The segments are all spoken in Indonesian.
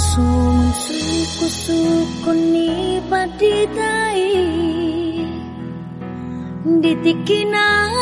Sung suku suku ni paditai Ditikinai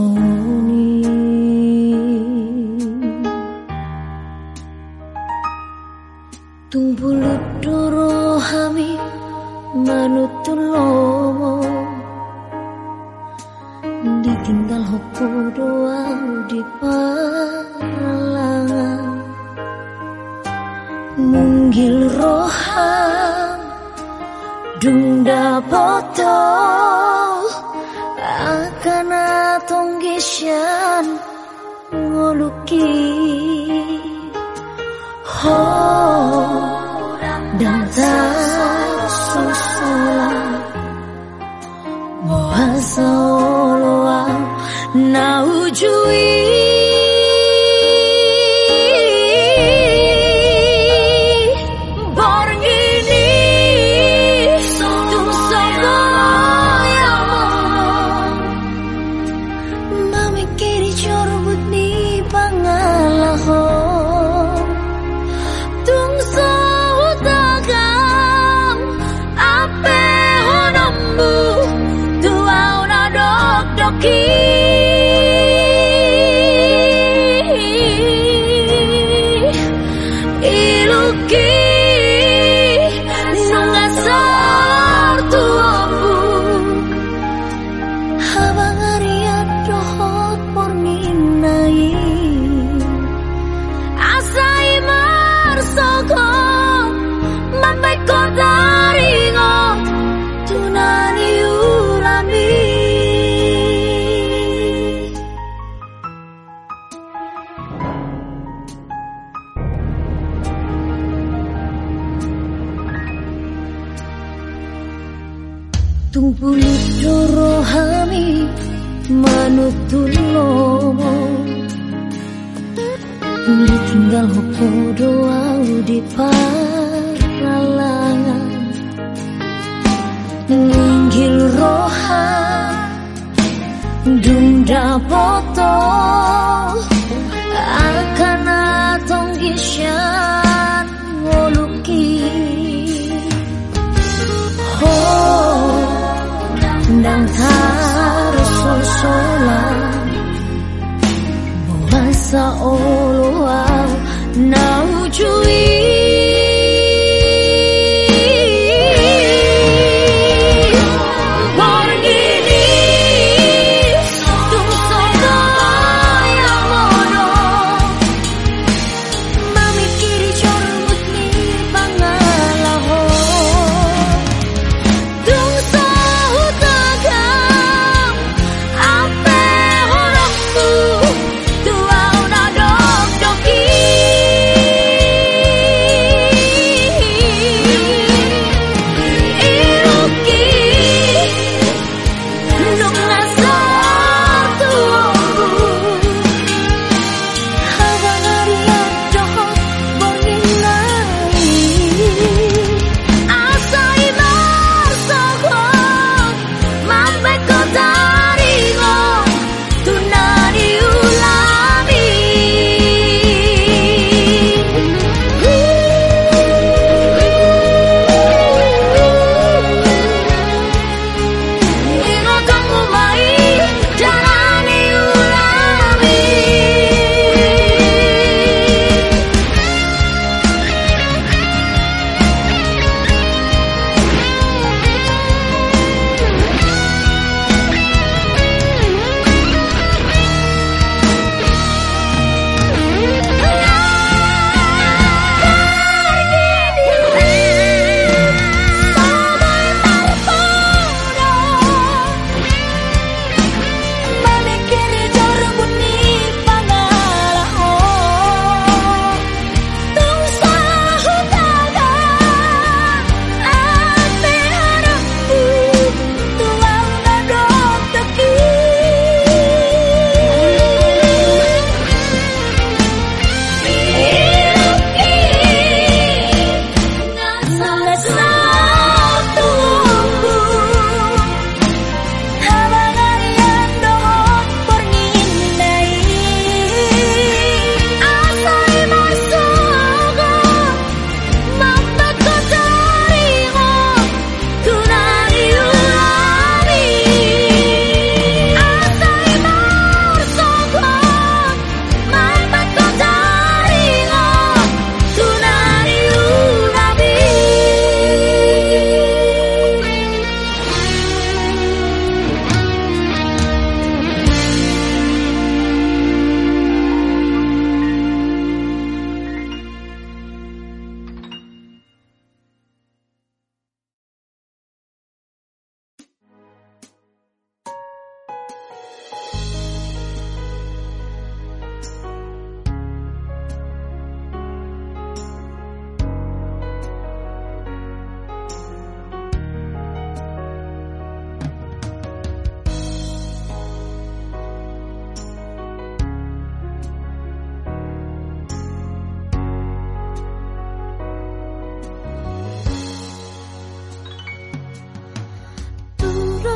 我无不了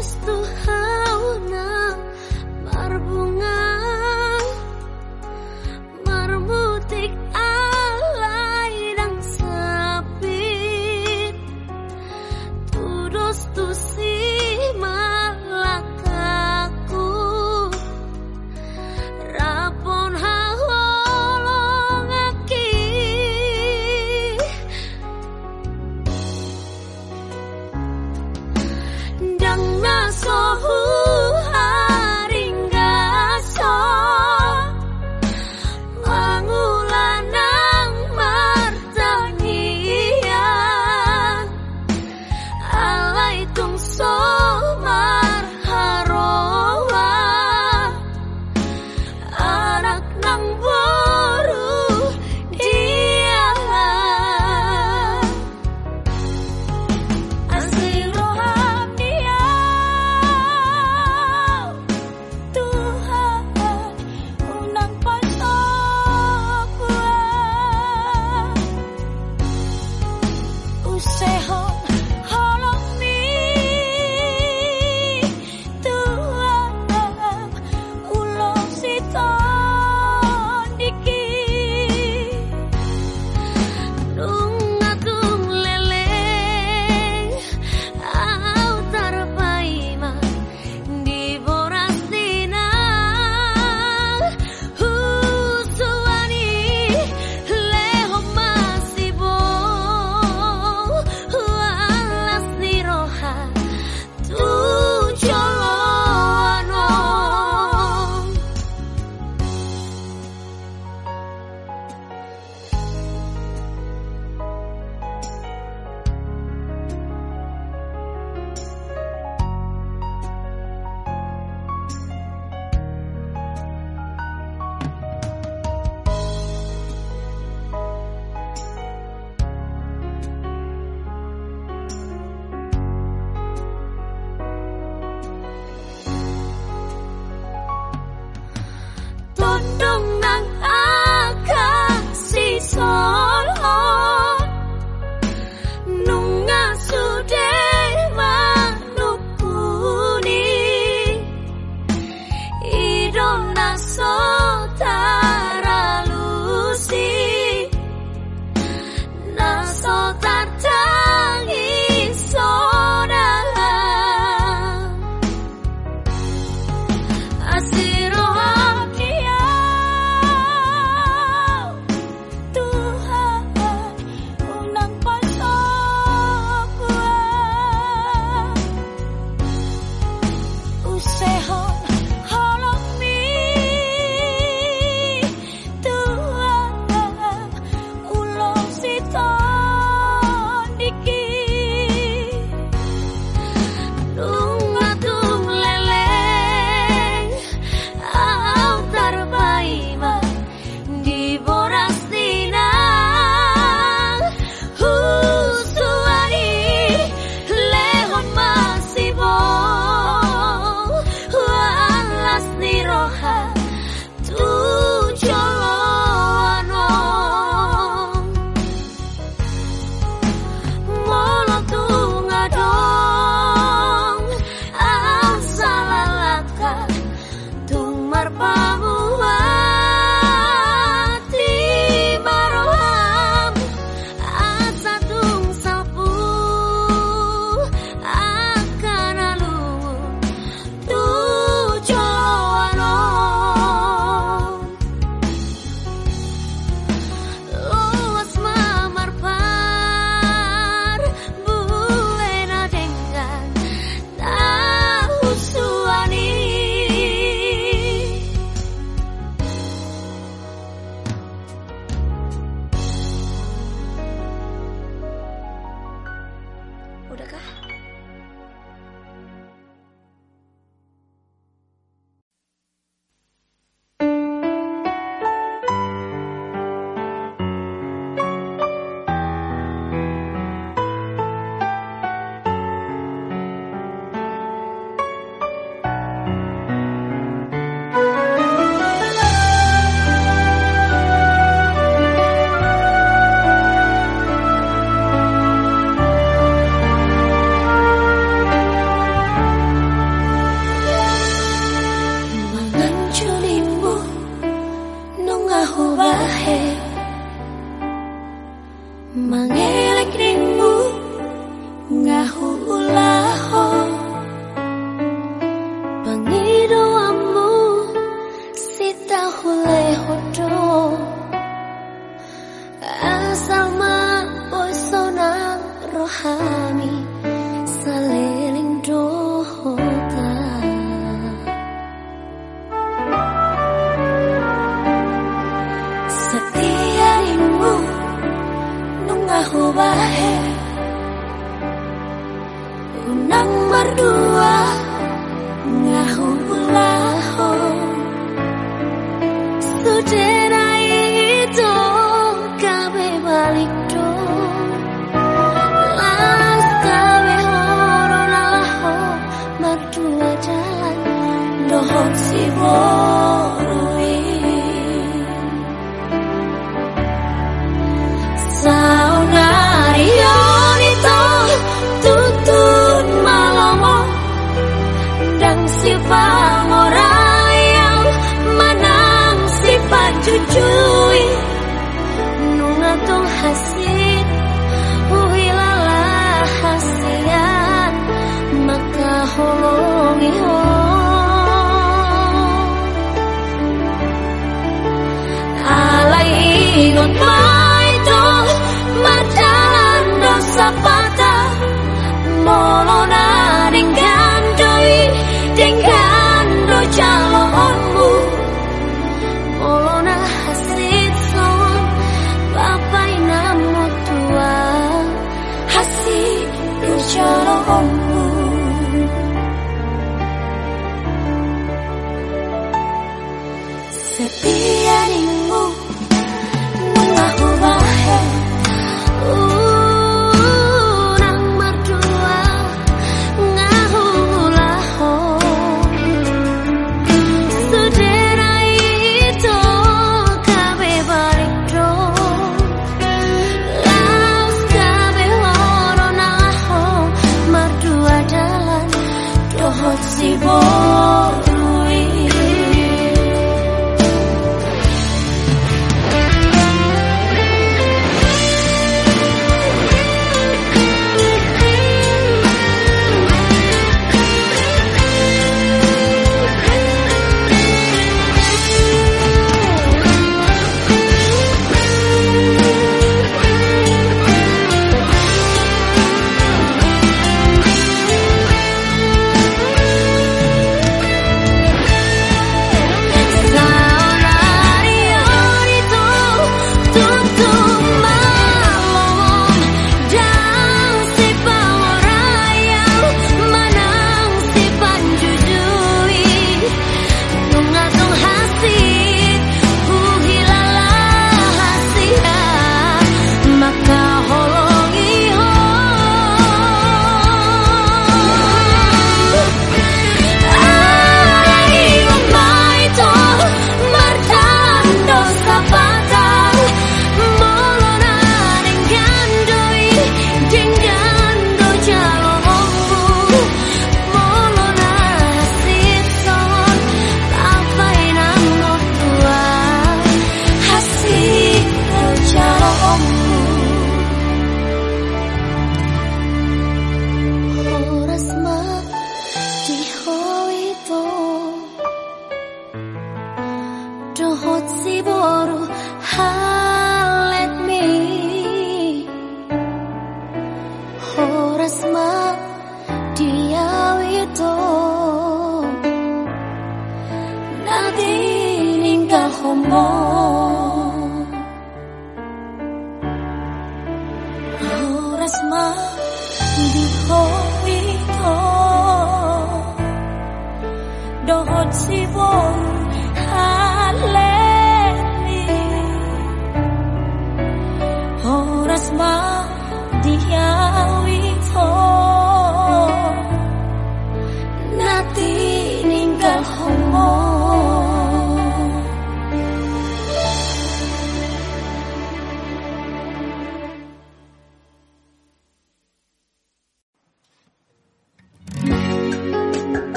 Gusto ha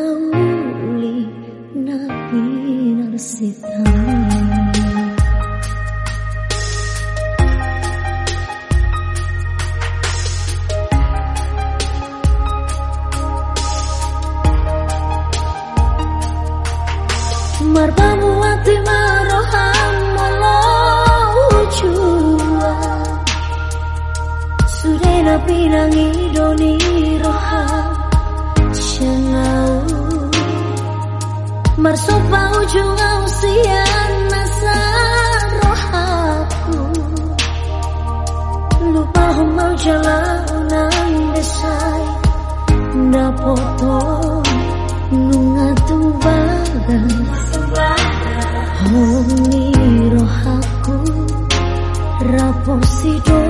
nauli na Marbamu ati maroham molo jua. Sudena doni Marsopa ujung ausian masa rohaku Lupa mau jalanan desai Dapoto nunga roh aku rohaku Raposido